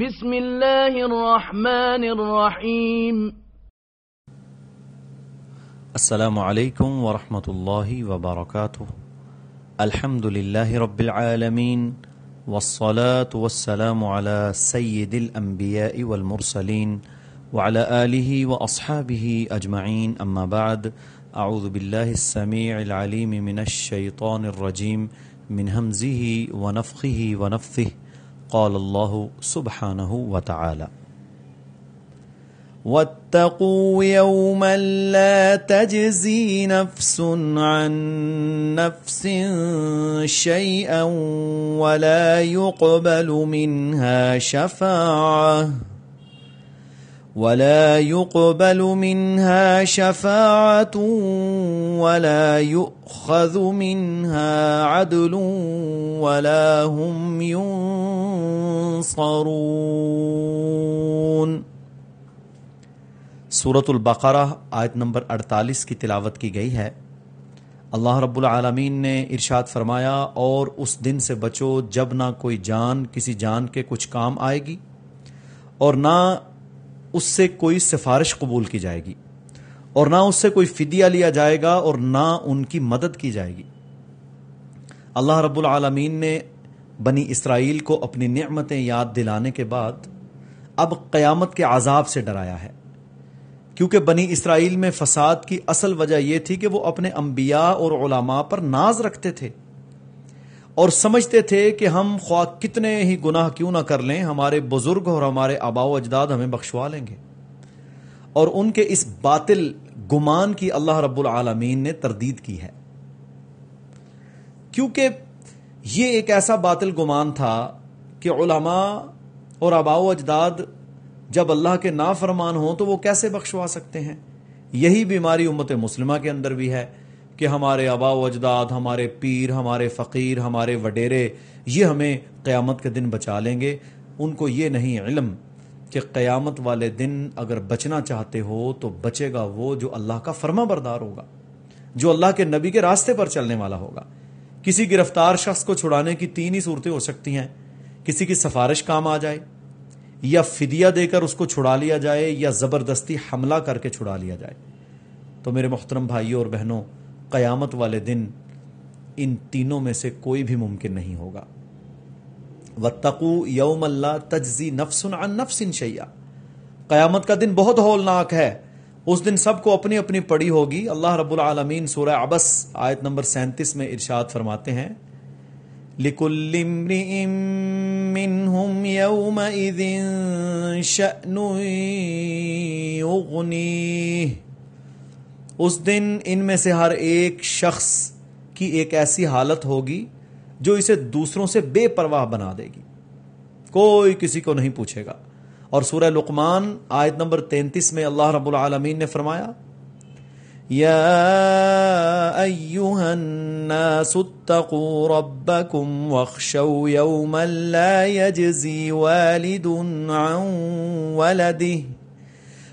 بسم الله الرحمن الرحيم السلام علیکم ورحمۃ اللہ وبرکاتہ۔ الحمد للہ رب العالمین والصلاة والسلام على سید الانبیاء والمرسلین وعلى آلہ واصحابہ اجمعین، اما بعد، اعوذ باللہ السمیع العلیم من الشیطان الرجیم، من همزه ونفخه ونفثه قال الله سبحانه وتعالى واتقوا يوما لا تجزي نفس عن نفس شيئا ولا يقبل منها شفاعه ولا يقبل منها شفاعة ولا يؤخذ منها عدل ولا هم ينصرون. سورت البقرہ آیت نمبر 48 کی تلاوت کی گئی ہے. اللہ رب العالمین نے ارشاد فرمایا، اور اس دن سے بچو جب نہ کوئی جان کسی جان کے کچھ کام آئے گی، اور نہ اس سے کوئی سفارش قبول کی جائے گی اور نہ اس سے کوئی فدیہ لیا جائے گا اور نہ ان کی مدد کی جائے گی۔ اللہ رب العالمین نے بنی اسرائیل کو اپنی نعمتیں یاد دلانے کے بعد اب قیامت کے عذاب سے ڈرایا ہے۔ کیونکہ بنی اسرائیل میں فساد کی اصل وجہ یہ تھی کہ وہ اپنے انبیاء اور علماء پر ناز رکھتے تھے۔ اور سمجھتے تھے کہ ہم خواہ کتنے ہی گناہ کیوں نہ کر لیں، ہمارے بزرگ اور ہمارے آبا و اجداد ہمیں بخشوا لیں گے۔ اور ان کے اس باطل گمان کی اللہ رب العالمین نے تردید کی ہے۔ کیونکہ یہ ایک ایسا باطل گمان تھا کہ علماء اور آبا و اجداد جب اللہ کے نافرمان ہوں تو وہ کیسے بخشوا سکتے ہیں؟ یہی بیماری امت مسلمہ کے اندر بھی ہے۔ کہ ہمارے آبا و اجداد، ہمارے پیر، ہمارے فقیر، ہمارے وڈیرے، یہ ہمیں قیامت کے دن بچا لیں گے۔ ان کو یہ نہیں علم کہ قیامت والے دن اگر بچنا چاہتے ہو تو بچے گا وہ جو اللہ کا فرما بردار ہوگا، جو اللہ کے نبی کے راستے پر چلنے والا ہوگا۔ کسی گرفتار شخص کو چھڑانے کی تین ہی صورتیں ہو سکتی ہیں۔ کسی کی سفارش کام آ جائے یا فدیہ دے کر اس کو چھڑا لیا جائے یا زبردستی حملہ کر کے چھڑا لیا جائے۔ تو میرے محترم بھائیوں اور بہنوں قیامت والے دن ان تینوں میں سے کوئی بھی ممکن نہیں ہوگا۔ وتقو یوم اللہ تجزی نفس عن نفس شیا قیامت کا دن بہت ہولناک ہے۔ اس دن سب کو اپنی اپنی پڑی ہوگی۔ اللہ رب العالمین سورہ عبس آیت نمبر سینتیس میں ارشاد فرماتے ہیں۔ لِكُلِّ امْرِئٍ مِّنْهُمْ يَوْمَئِذٍ شَأْنٌ يُغْنِيهِ۔ اس دن ان میں سے ہر ایک شخص کی ایک ایسی حالت ہوگی جو اسے دوسروں سے بے پرواہ بنا دے گی۔ کوئی کسی کو نہیں پوچھے گا۔ اور سورہ لقمان آیت نمبر تینتیس میں اللہ رب العالمین نے فرمایا يا أيها الناس اتقوا ربكم واخشوا يوما لا يجزي والد عن ولده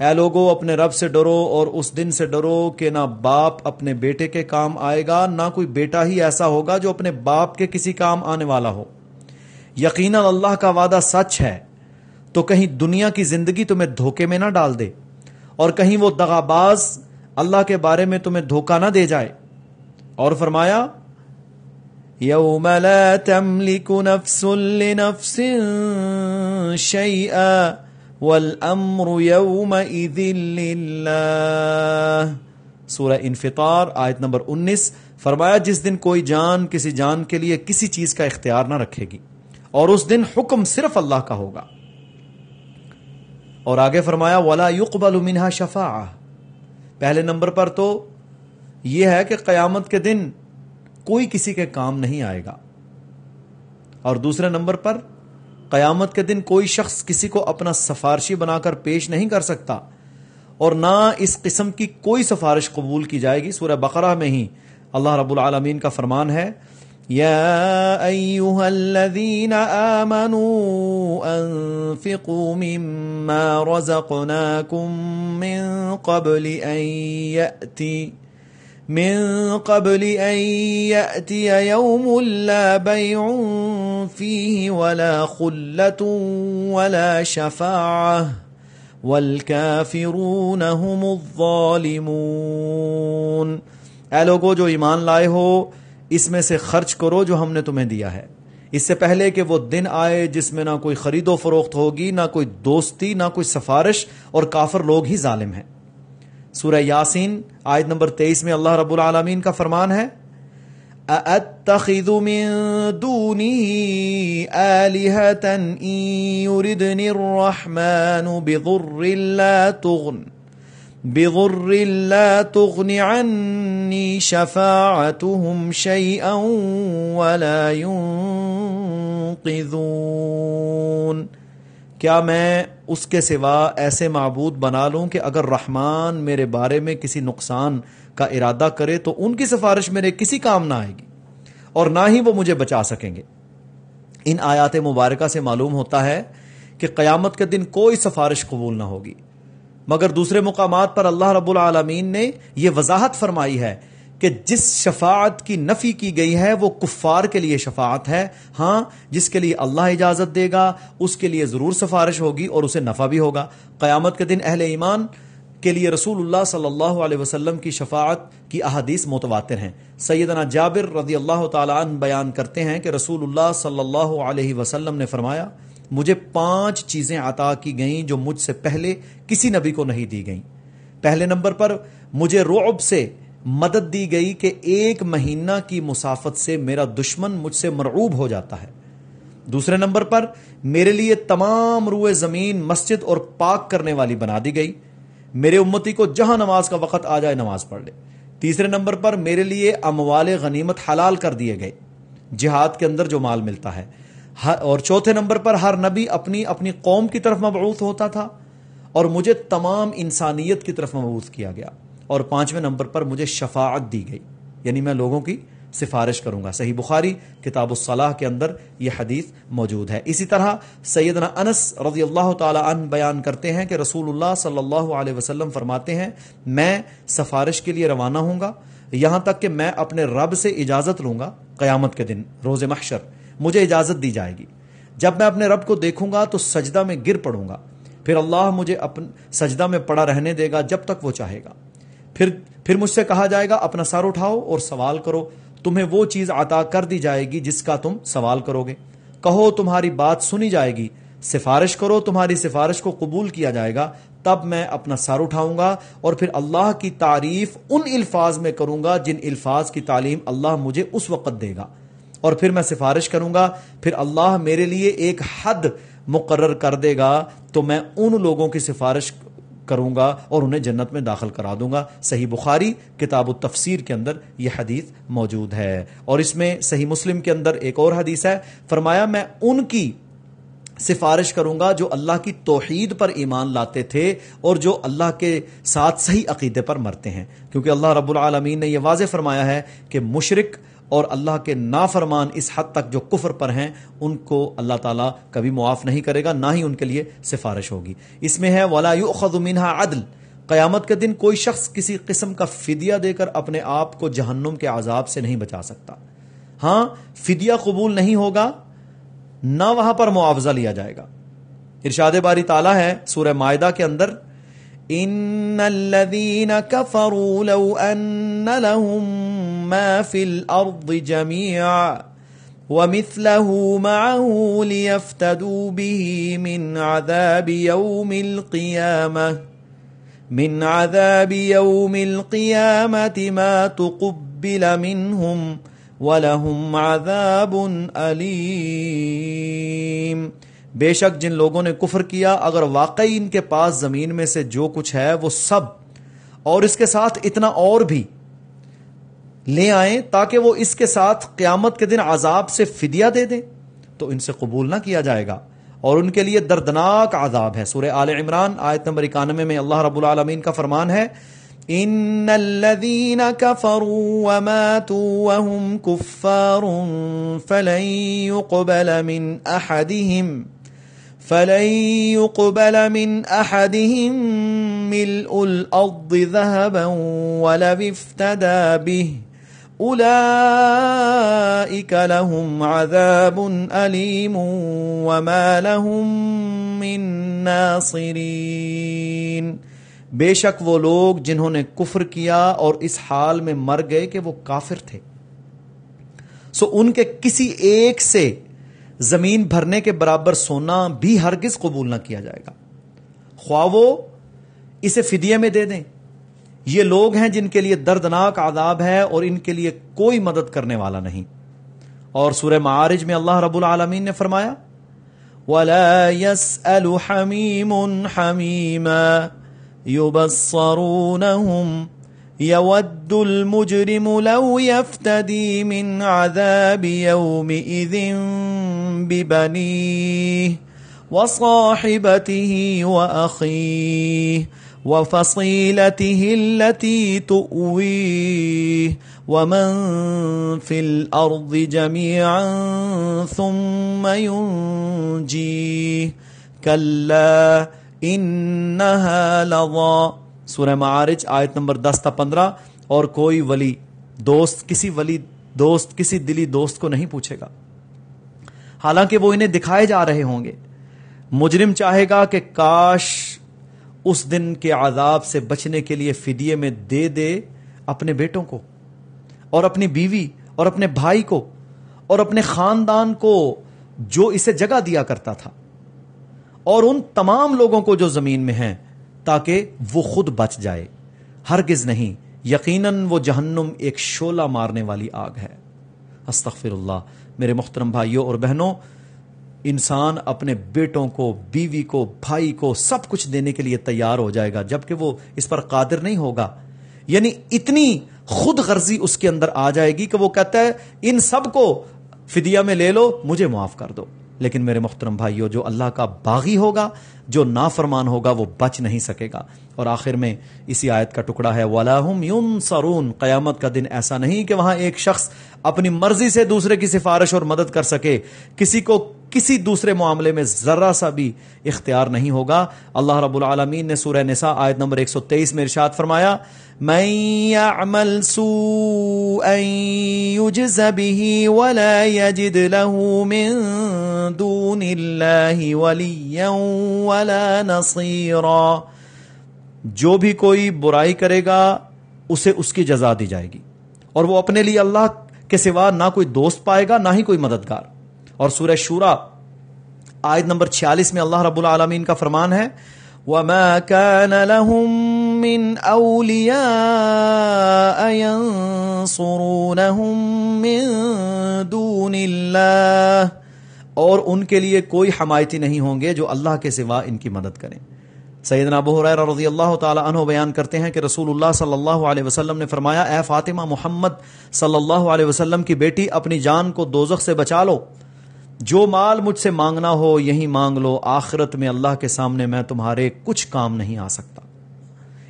اے لوگو، اپنے رب سے ڈرو اور اس دن سے ڈرو کہ نہ باپ اپنے بیٹے کے کام آئے گا، نہ کوئی بیٹا ہی ایسا ہوگا جو اپنے باپ کے کسی کام آنے والا ہو۔ یقینا اللہ کا وعدہ سچ ہے۔ تو کہیں دنیا کی زندگی تمہیں دھوکے میں نہ ڈال دے اور کہیں وہ دغاباز اللہ کے بارے میں تمہیں دھوکہ نہ دے جائے۔ اور فرمایا يوم لا تملك نفس لنفس شيئا والأمر يومئذ لله سورہ انفطار، آیت نمبر انیس، فرمایا، جس دن کوئی جان، کسی جان کے لیے کسی چیز کا اختیار نہ رکھے گی، اور اس دن حکم صرف اللہ کا ہوگا۔ اور آگے فرمایا، ولا يقبل منها شفاعہ پہلے نمبر پر تو یہ ہے کہ قیامت کے دن کوئی کسی کے کام نہیں آئے گا۔ اور دوسرے نمبر پر قیامت کے دن کوئی شخص کسی کو اپنا سفارشی بنا کر پیش نہیں کر سکتا اور نہ اس قسم کی کوئی سفارش قبول کی جائے گی سورہ بقرہ میں ہی۔ اللہ رب العالمین کا فرمان ہے۔ يا ايها الذين امنوا انفقوا مما رزقناكم من قبل ان ياتي من قبل ان ياتي يوم لا بيع فيه ولا خله ولا شفاعه والكافرون هم الظالمون۔ اے لوگو، جو ایمان لائے ہو، اس میں سے خرچ کرو جو ہم نے تمہیں دیا ہے۔ اس سے پہلے کہ وہ دن آئے جس میں نہ کوئی خرید و فروخت ہوگی، نہ کوئی دوستی، نہ کوئی سفارش، اور کافر لوگ ہی ظالم ہیں۔ سورہ یاسین، آیت نمبر تیئیس میں اللہ رب العالمین کا فرمان ہے، أَأَتَّخِذُ مِن دُونِهِ آلِهَةً إِن يُرِدْنِ الرَّحْمَنُ بِضُرٍّ لَا تُغْنِ، بضر لا تغن عني شفاعتهم شيئا ولا ينقذون. کیا میں اس کے سوا ایسے معبود بنا لوں کہ اگر رحمان میرے بارے میں کسی نقصان کا ارادہ کرے تو ان کی سفارش میرے کسی کام نہ آئے گی اور نہ ہی وہ مجھے بچا سکیں گے۔ ان آیات مبارکہ سے معلوم ہوتا ہے کہ قیامت کے دن کوئی سفارش قبول نہ ہوگی۔ مگر دوسرے مقامات پر اللہ رب العالمین نے یہ وضاحت فرمائی ہے کہ جس شفاعت کی نفی کی گئی ہے وہ کفار کے لیے شفاعت ہے۔ ہاں جس کے لیے اللہ اجازت دے گا، اس کے لیے ضرور سفارش ہوگی اور اسے نفع بھی ہوگا۔ قیامت کے دن اہل ایمان کے لیے رسول اللہ صلی اللہ علیہ وسلم کی شفاعت کی احادیث متواتر ہیں۔ سیدنا جابر رضی اللہ تعالیٰ عنہ بیان کرتے ہیں کہ رسول اللہ صلی اللہ علیہ وسلم نے فرمایا، مجھے پانچ چیزیں عطا کی گئیں جو مجھ سے پہلے کسی نبی کو نہیں دی گئیں۔ پہلے نمبر پر، مجھے رعب سے مدد دی گئی کہ ایک مہینہ کی مسافت سے میرا دشمن مجھ سے مرعوب ہو جاتا ہے۔ دوسرے نمبر پر، میرے لیے تمام روئے زمین مسجد اور پاک کرنے والی بنا دی گئی۔ میرے امتی کو جہاں نماز کا وقت آ جائے نماز پڑھ لے۔ تیسرے نمبر پر، میرے لیے اموال غنیمت حلال کر دیے گئے۔ جہاد کے اندر جو مال ملتا ہے۔ اور چوتھے نمبر پر، ہر نبی اپنی اپنی قوم کی طرف مبعوث ہوتا تھا اور مجھے تمام انسانیت کی طرف مبعوث کیا گیا۔ اور پانچویں نمبر پر مجھے شفاعت دی گئی۔ یعنی میں لوگوں کی سفارش کروں گا۔ صحیح بخاری کتاب الصلاح کے اندر یہ حدیث موجود ہے۔ اسی طرح سیدنا انس رضی اللہ تعالی عنہ بیان کرتے ہیں کہ رسول اللہ صلی اللہ علیہ وسلم فرماتے ہیں، میں سفارش کے لیے روانہ ہوں گا، یہاں تک کہ میں اپنے رب سے اجازت لوں گا قیامت کے دن، روز محشر، مجھے اجازت دی جائے گی۔ جب میں اپنے رب کو دیکھوں گا تو سجدہ میں گر پڑوں گا۔ پھر اللہ مجھے اپن، سجدہ میں پڑا رہنے دے گا جب تک وہ چاہے گا۔ پھر پھر مجھ سے کہا جائے گا، اپنا سر اٹھاؤ اور سوال کرو۔ تمہیں وہ چیز عطا کر دی جائے گی جس کا تم سوال کرو گے۔ کہو، تمہاری بات سنی جائے گی۔ سفارش کرو، تمہاری سفارش کو قبول کیا جائے گا۔ تب میں اپنا سر اٹھاؤں گا اور پھر اللہ کی تعریف ان الفاظ میں کروں گا جن الفاظ کی تعلیم اللہ مجھے اس وقت دے گا۔ اور پھر میں سفارش کروں گا، پھر اللہ میرے لیے ایک حد مقرر کر دے گا۔ تو میں ان لوگوں کی سفارش کروں گا اور انہیں جنت میں داخل کرا دوں گا۔ صحیح بخاری کتاب و کے اندر یہ حدیث موجود ہے۔ اور اس میں صحیح مسلم کے اندر ایک اور حدیث ہے، فرمایا میں ان کی سفارش کروں گا جو اللہ کی توحید پر ایمان لاتے تھے اور جو اللہ کے ساتھ صحیح عقیدے پر مرتے ہیں۔ کیونکہ اللہ رب العالمین نے یہ واضح فرمایا ہے کہ مشرق اور اللہ کے نافرمان اس حد تک جو کفر پر ہیں، ان کو اللہ تعالیٰ کبھی معاف نہیں کرے گا، نہ ہی ان کے لیے سفارش ہوگی۔ اس میں ہے، ولا منہا عدل۔ قیامت کے دن کوئی شخص کسی قسم کا فدیہ دے کر اپنے آپ کو جہنم کے عذاب سے نہیں بچا سکتا۔ ہاں فدیہ قبول نہیں ہوگا، نہ وہاں پر معاوضہ لیا جائے گا۔ ارشاد باری تعالیٰ ہے سورہ معاہدہ کے اندر ان الذين كفروا لو ان لهم ما في الارض جميعا ومثله معه ليفتدوا به من عذاب يوم القيامه من عذاب يوم القيامه ما تقبل منهم ولهم عذاب اليم بے شک جن لوگوں نے کفر کیا، اگر واقعی ان کے پاس زمین میں سے جو کچھ ہے وہ سب اور اس کے ساتھ اتنا اور بھی لے آئیں تاکہ وہ اس کے ساتھ قیامت کے دن عذاب سے فدیہ دے دیں۔ تو ان سے قبول نہ کیا جائے گا۔ اور ان کے لیے دردناک عذاب ہے۔ سورہ آل عمران آیت نمبر اکانوے میں اللہ رب العالمین کا فرمان ہے، ان الذين كفروا وماتوا وهم كفار فلن يقبل من احدهم فلن يقبل من احدهم ملء الارض ذهبا ولو افتدى به۔ اولئك لهم عذاب الیم وما لهم من ناصرین بے شک وہ لوگ جنہوں نے کفر کیا اور اس حال میں مر گئے کہ وہ کافر تھے۔ سو ان کے کسی ایک سے زمین بھرنے کے برابر سونا بھی ہرگز قبول نہ کیا جائے گا۔ خواہ وہ اسے فدیے میں دے دیں۔ یہ لوگ ہیں جن کے لیے دردناک عذاب ہے اور ان کے لیے کوئی مدد کرنے والا نہیں۔ اور سورہ معارج میں اللہ رب العالمین نے فرمایا، وَلَا يَسْأَلُ حَمِيمٌ حَمِيمًا يبصرونهم يود المجرم لو يفتدي من عذاب يومئذ ببنيه وصاحبته وأخيه وفصيلته التي تؤويه ومن في الأرض جميعا ثم ينجيه كلا لظا سورہ معارج، آیت نمبر دس تا پندرہ، اور کوئی ولی دوست، کسی ولی دوست، کسی دلی دوست کو نہیں پوچھے گا۔ حالانکہ وہ انہیں دکھائے جا رہے ہوں گے۔ مجرم چاہے گا کہ کاش اس دن کے عذاب سے بچنے کے لیے فدیے میں دے دے اپنے بیٹوں کو، اور اپنی بیوی، اور اپنے بھائی کو، اور اپنے خاندان کو جو اسے جگہ دیا کرتا تھا، اور ان تمام لوگوں کو جو زمین میں ہیں، تاکہ وہ خود بچ جائے۔ ہرگز نہیں، یقیناً وہ جہنم ایک شولہ مارنے والی آگ ہے۔ استغفر اللہ، میرے محترم بھائیوں اور بہنوں انسان اپنے بیٹوں کو، بیوی کو، بھائی کو سب کچھ دینے کے لیے تیار ہو جائے گا، جبکہ وہ اس پر قادر نہیں ہوگا۔ یعنی اتنی خود غرضی اس کے اندر آ جائے گی کہ وہ کہتا ہے، ان سب کو فدیہ میں لے لو، مجھے معاف کر دو۔ لیکن میرے محترم بھائیو، جو اللہ کا باغی ہوگا، جو نافرمان ہوگا، وہ بچ نہیں سکے گا۔ اور آخر میں اسی آیت کا ٹکڑا ہے ولاحم یون سرون قیامت کا دن ایسا نہیں کہ وہاں ایک شخص اپنی مرضی سے دوسرے کی سفارش اور مدد کر سکے، کسی کو کسی دوسرے معاملے میں ذرا سا بھی اختیار نہیں ہوگا۔ اللہ رب العالمین نے سورہ نساء آیت نمبر 123 میں ارشاد فرمایا، من يعمل سوءا يجز به ولا يجد له من دون الله وليا ولا نصيرا جو بھی کوئی برائی کرے گا، اسے اس کی جزا دی جائے گی۔ اور وہ اپنے لیے اللہ کے سوا نہ کوئی دوست پائے گا، نہ ہی کوئی مددگار۔ اور سورہ شورا آیت نمبر 46 میں اللہ رب العالمین کا فرمان ہے، وما كان لهم من اولياء ينصرونهم من دون الله، اور ان کے لیے کوئی حمایتی نہیں ہوں گے جو اللہ کے سوا ان کی مدد کریں۔ سیدنا ابو حریرہ رضی اللہ تعالی عنہ بیان کرتے ہیں کہ رسول اللہ صلی اللہ علیہ وسلم نے فرمایا، اے فاطمہ محمد صلی اللہ علیہ وسلم کی بیٹی، اپنی جان کو دوزخ سے بچا لو۔ جو مال مجھ سے مانگنا ہو، یہی مانگ لو، آخرت میں اللہ کے سامنے میں تمہارے کچھ کام نہیں آ سکتا۔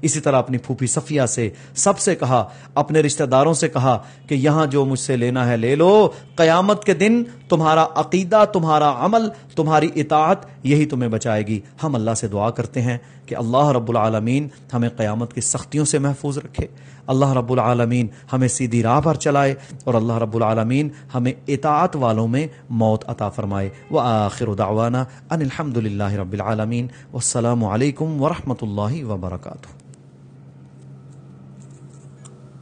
اسی طرح اپنی پھوپھی صفیہ سے سب سے کہا، اپنے رشتہ داروں سے کہا کہ یہاں جو مجھ سے لینا ہے لے لو قیامت کے دن تمہارا عقیدہ، تمہارا عمل، تمہاری اطاعت یہی تمہیں بچائے گی۔ ہم اللہ سے دعا کرتے ہیں کہ اللہ رب العالمین ہمیں قیامت کی سختیوں سے محفوظ رکھے۔ اللہ رب العالمین ہمیں سیدھی راہ پر چلائے اور اللہ رب العالمین ہمیں اطاعت والوں میں موت عطا فرمائے۔ وآخر دعوانا ان الحمد للہ رب العالمین۔ والسلام علیکم ورحمۃ اللہ وبرکاتہ۔